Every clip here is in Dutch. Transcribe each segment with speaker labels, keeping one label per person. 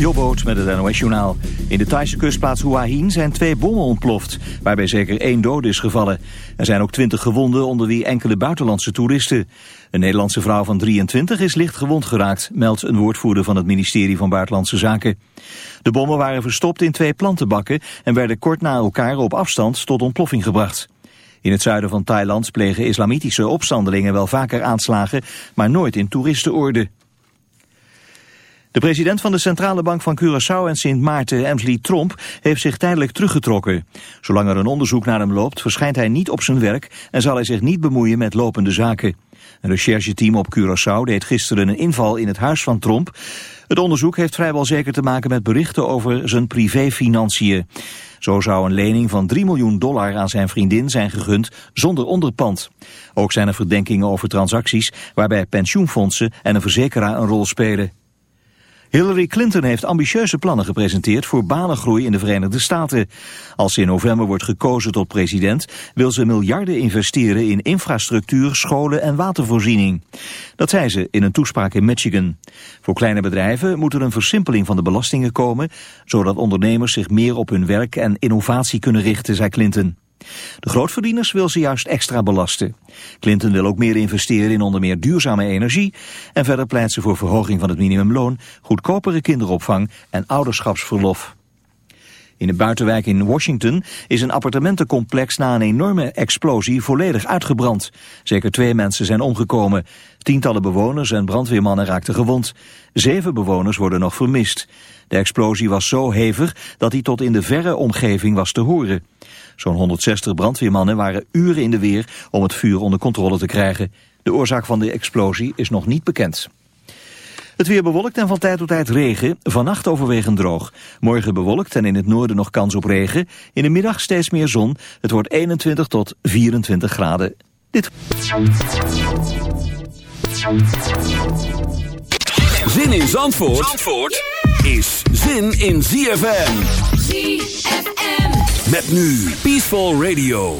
Speaker 1: Jobboot met het NOS Journaal. In de Thaise kustplaats Hua Hin zijn twee bommen ontploft... waarbij zeker één dode is gevallen. Er zijn ook twintig gewonden, onder wie enkele buitenlandse toeristen. Een Nederlandse vrouw van 23 is licht gewond geraakt... meldt een woordvoerder van het ministerie van Buitenlandse Zaken. De bommen waren verstopt in twee plantenbakken... en werden kort na elkaar op afstand tot ontploffing gebracht. In het zuiden van Thailand plegen islamitische opstandelingen wel vaker aanslagen... maar nooit in toeristenorde. De president van de Centrale Bank van Curaçao en Sint Maarten, Emsley Tromp, heeft zich tijdelijk teruggetrokken. Zolang er een onderzoek naar hem loopt, verschijnt hij niet op zijn werk en zal hij zich niet bemoeien met lopende zaken. Een rechercheteam op Curaçao deed gisteren een inval in het huis van Tromp. Het onderzoek heeft vrijwel zeker te maken met berichten over zijn privéfinanciën. Zo zou een lening van 3 miljoen dollar aan zijn vriendin zijn gegund zonder onderpand. Ook zijn er verdenkingen over transacties waarbij pensioenfondsen en een verzekeraar een rol spelen. Hillary Clinton heeft ambitieuze plannen gepresenteerd voor banengroei in de Verenigde Staten. Als ze in november wordt gekozen tot president, wil ze miljarden investeren in infrastructuur, scholen en watervoorziening. Dat zei ze in een toespraak in Michigan. Voor kleine bedrijven moet er een versimpeling van de belastingen komen, zodat ondernemers zich meer op hun werk en innovatie kunnen richten, zei Clinton. De grootverdieners wil ze juist extra belasten. Clinton wil ook meer investeren in onder meer duurzame energie... en verder pleit ze voor verhoging van het minimumloon... goedkopere kinderopvang en ouderschapsverlof. In een buitenwijk in Washington is een appartementencomplex na een enorme explosie volledig uitgebrand. Zeker twee mensen zijn omgekomen. Tientallen bewoners en brandweermannen raakten gewond. Zeven bewoners worden nog vermist. De explosie was zo hevig dat hij tot in de verre omgeving was te horen. Zo'n 160 brandweermannen waren uren in de weer om het vuur onder controle te krijgen. De oorzaak van de explosie is nog niet bekend. Het weer bewolkt en van tijd tot tijd regen. Vannacht overwegend droog. Morgen bewolkt en in het noorden nog kans op regen. In de middag steeds meer zon. Het wordt 21 tot 24 graden. Dit.
Speaker 2: Zin in Zandvoort, Zandvoort is zin in ZFM.
Speaker 3: ZFM.
Speaker 2: Met nu Peaceful Radio.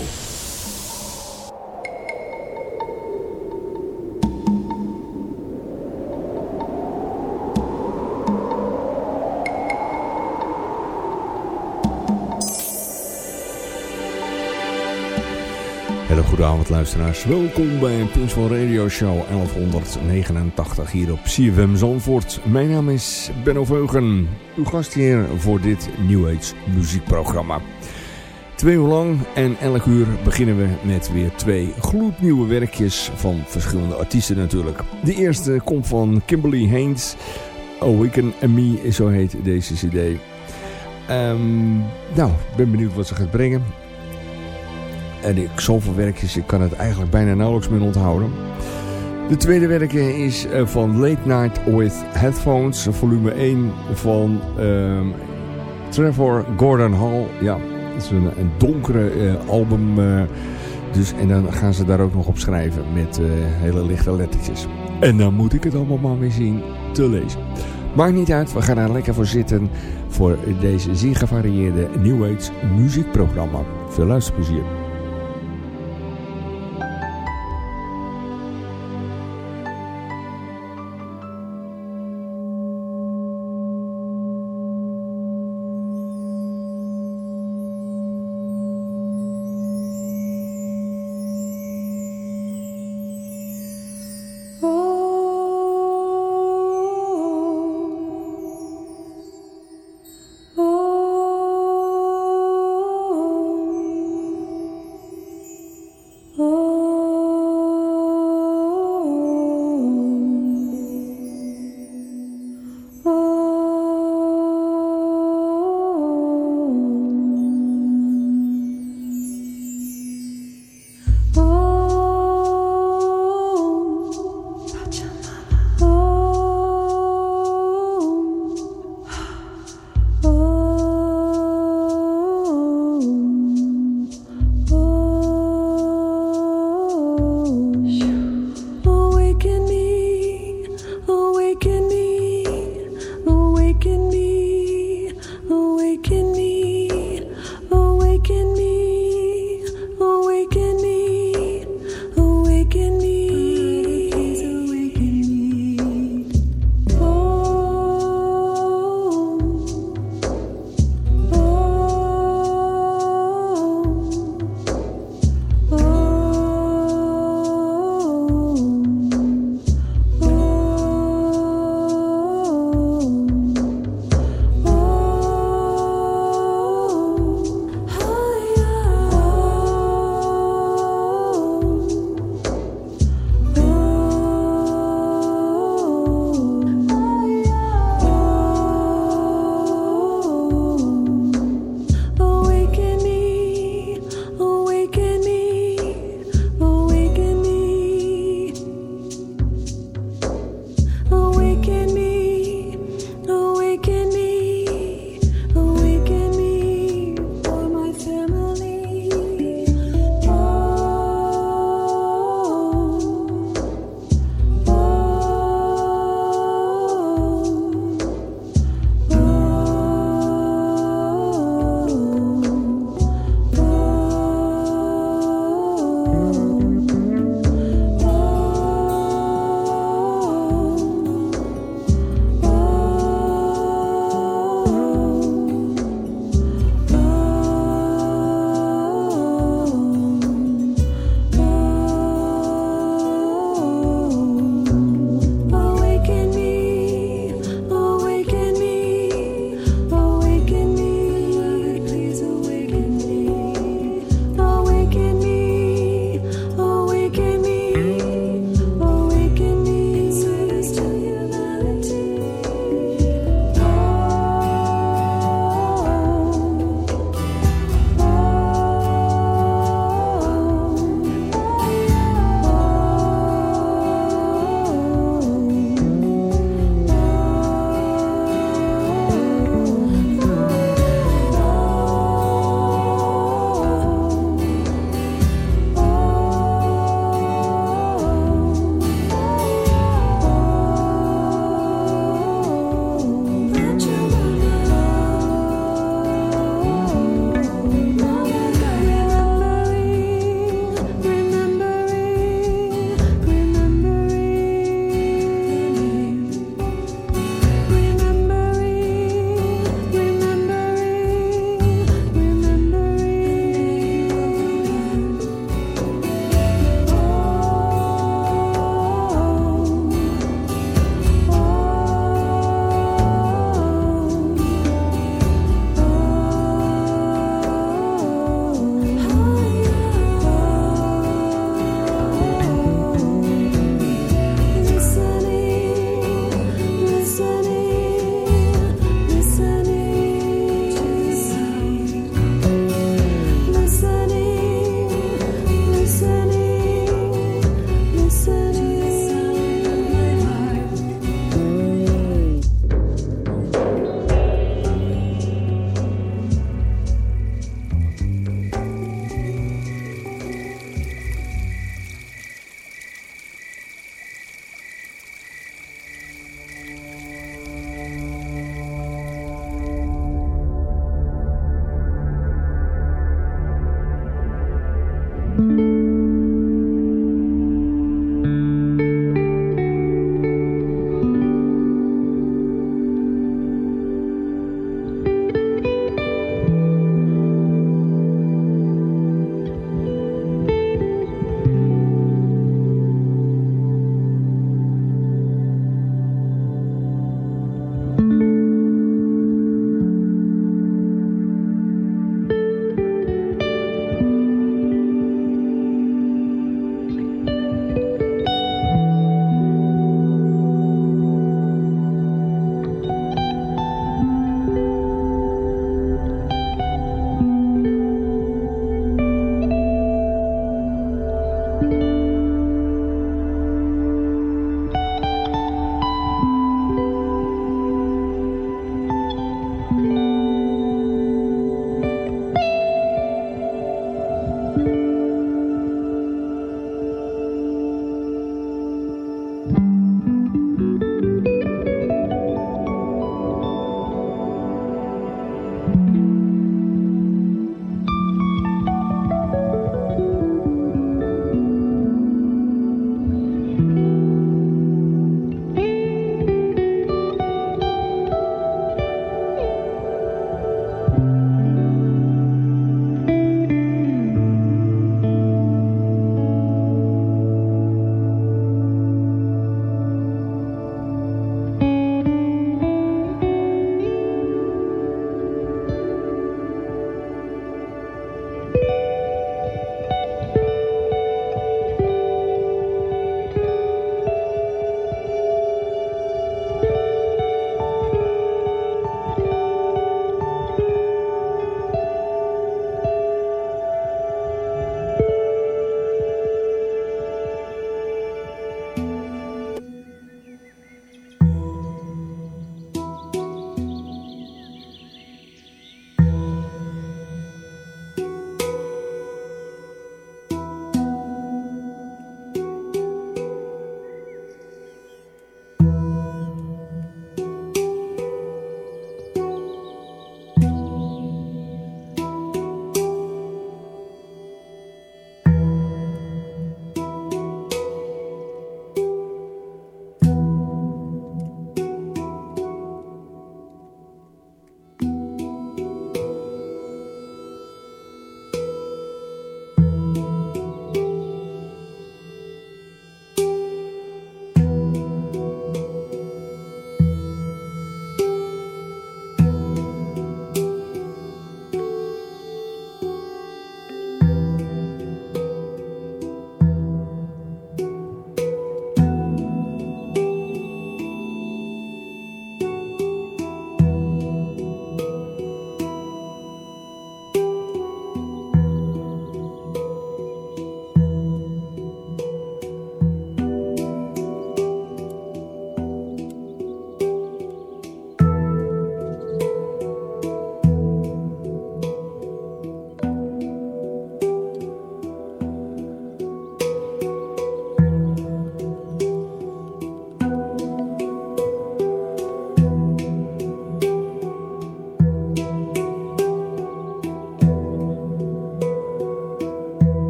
Speaker 4: avond luisteraars, welkom bij Peaceful Radio Show 1189 hier op CFM Zandvoort. Mijn naam is Benno Veugen, uw hier voor dit New Age muziekprogramma. Twee uur lang en elk uur beginnen we met weer twee gloednieuwe werkjes van verschillende artiesten natuurlijk. De eerste komt van Kimberly Haynes. Awaken and Me, zo heet deze cd. Ehm, nou, ik ben benieuwd wat ze gaat brengen. En ik, zoveel werkjes, ik kan het eigenlijk bijna nauwelijks meer onthouden. De tweede werkje is eh, van Late Night with Headphones, volume 1 van ehm, Trevor Gordon Hall. Ja, het is een, donkere eh, album. Eh, dus, en dan gaan ze daar ook nog op schrijven met eh, hele lichte lettertjes. En dan moet ik het allemaal maar weer zien te lezen. Maakt niet uit, we gaan daar lekker voor zitten voor deze zeer gevarieerde New Age muziekprogramma. Veel luisterplezier.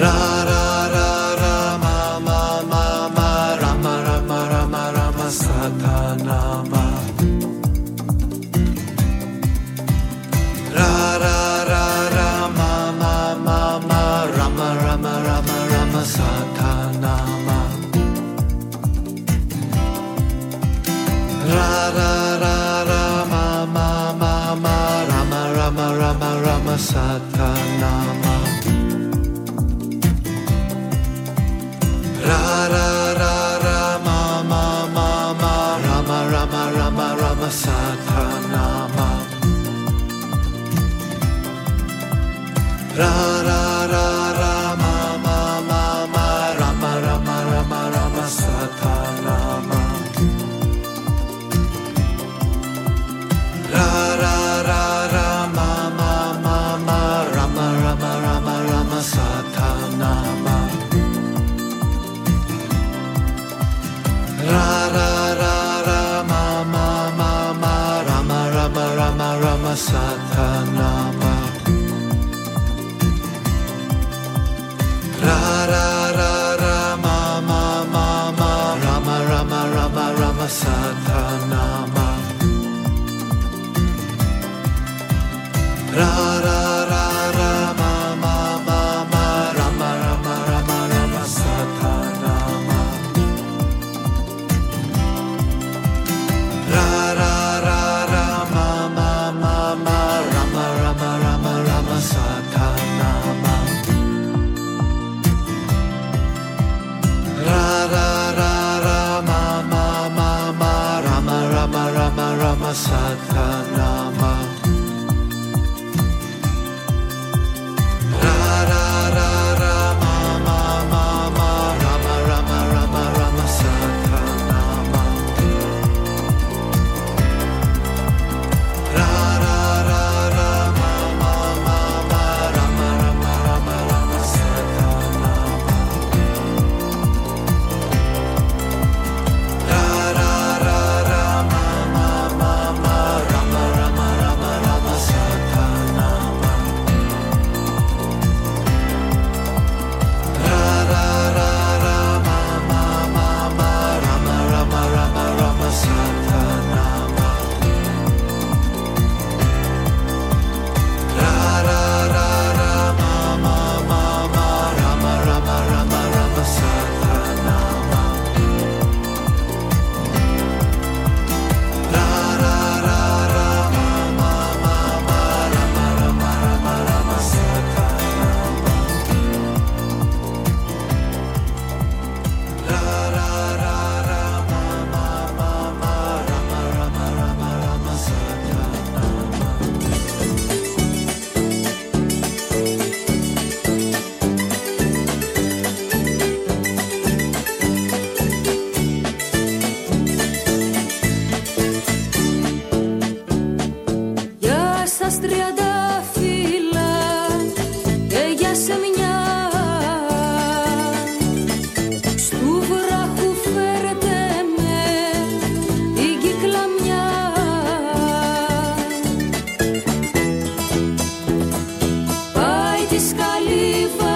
Speaker 5: Ra ra ra ra ma ma ma ma Rama Rama Rama Rama Satanama Ra ra ra ra ma ma ma ma Rama Rama Rama Rama Satanama Ra ra ra ra ma ma ma ma Rama Rama Rama Rama Satanama
Speaker 6: Satan. You.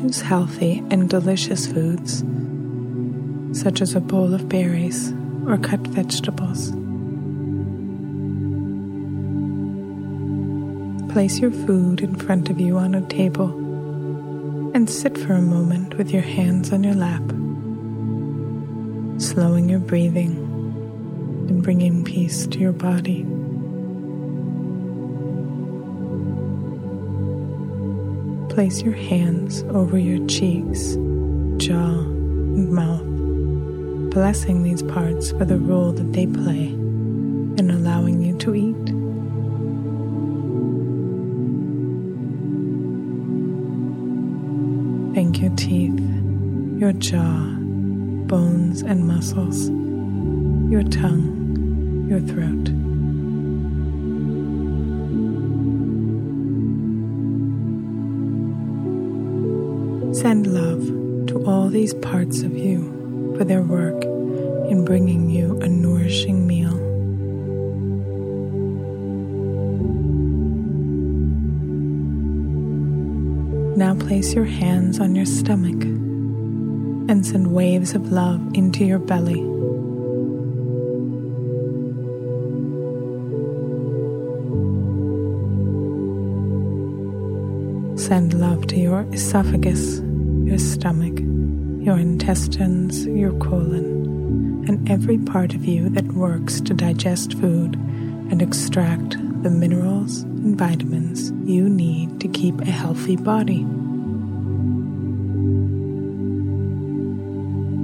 Speaker 6: Choose healthy and delicious foods, such as a bowl of berries or cut vegetables. Place your food in front of you on a table and sit for a moment with your hands on your lap, slowing your breathing and bringing peace to your body. place your hands over your cheeks, jaw, and mouth, blessing these parts for the role that they play in allowing you to eat. Thank your teeth, your jaw, bones and muscles, your tongue, your throat. send love to all these parts of you for their work in bringing you a nourishing meal. Now place your hands on your stomach and send waves of love into your belly. Send love to your esophagus your stomach, your intestines, your colon, and every part of you that works to digest food and extract the minerals and vitamins you need to keep a healthy body.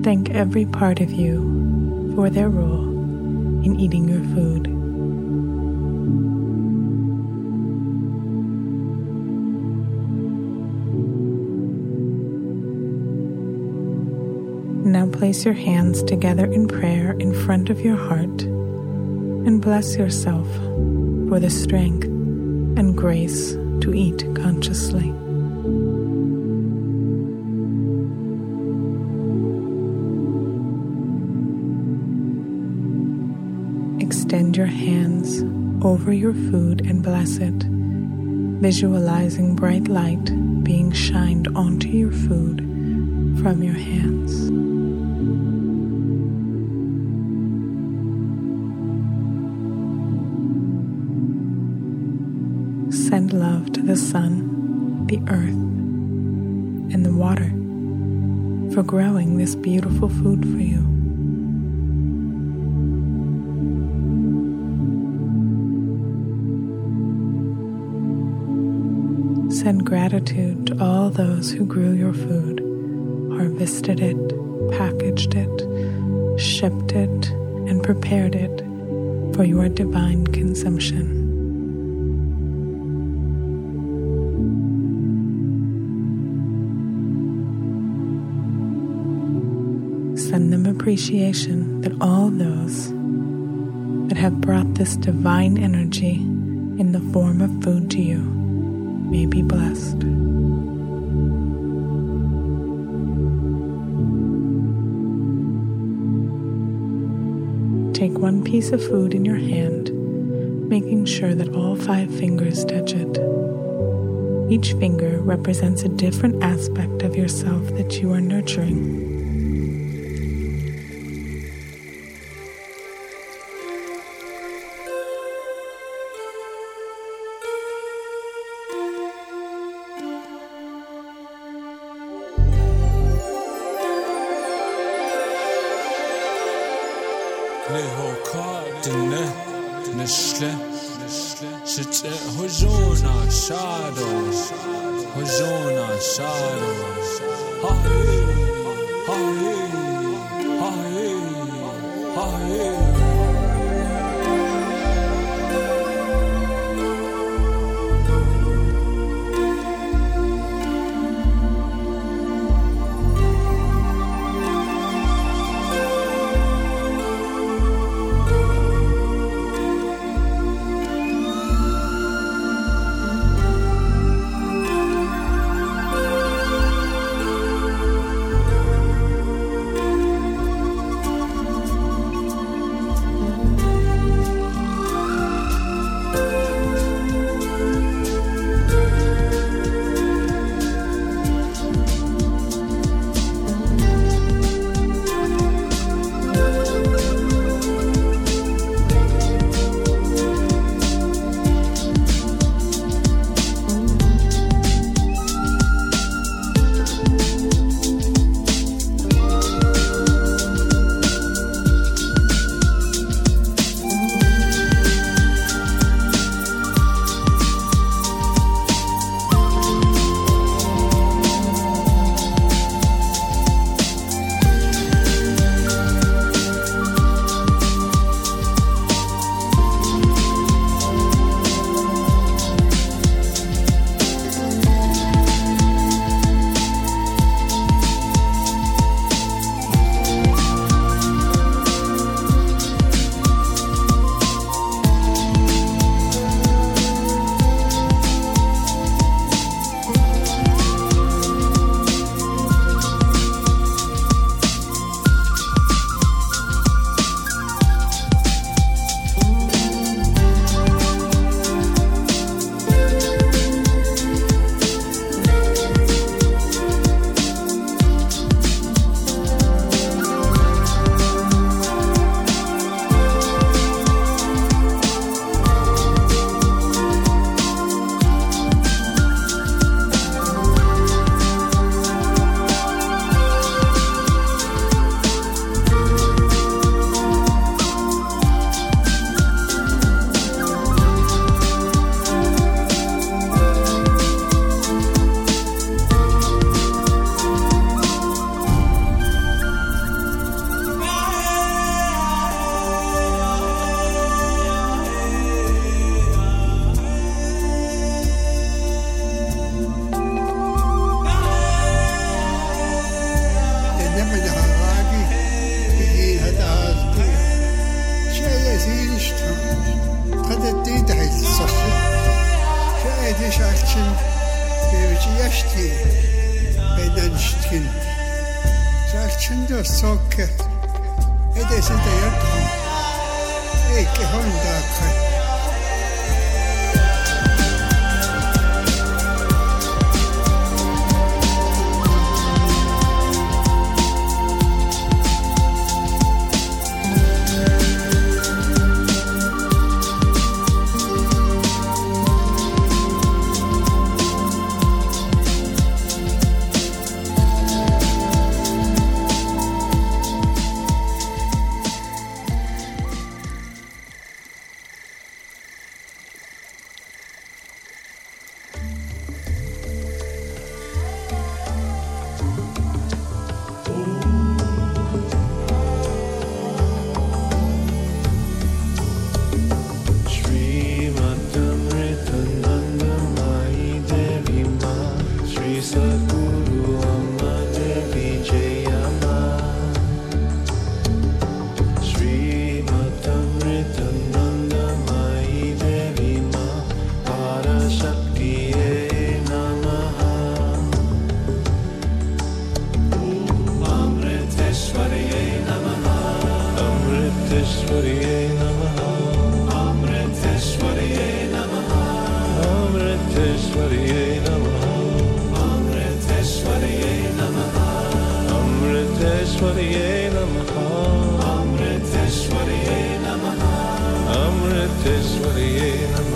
Speaker 6: Thank every part of you for their role in eating your food. place your hands together in prayer in front of your heart and bless yourself for the strength and grace to eat consciously. Extend your hands over your food and bless it, visualizing bright light being shined onto your food from your hands. This beautiful food for you. Send gratitude to all those who grew your food, harvested it, packaged it, shipped it, and prepared it for your divine consumption. them appreciation that all those that have brought this divine energy in the form of food to you may be blessed.
Speaker 7: Take one piece of food in your hand, making sure that all five fingers touch it. Each finger represents a different aspect of yourself that you are nurturing.
Speaker 8: Lekin jeśli jeden szkin, zaczyn do sokke, jedes in der Erdung, ich gehund da kann.
Speaker 2: in Namah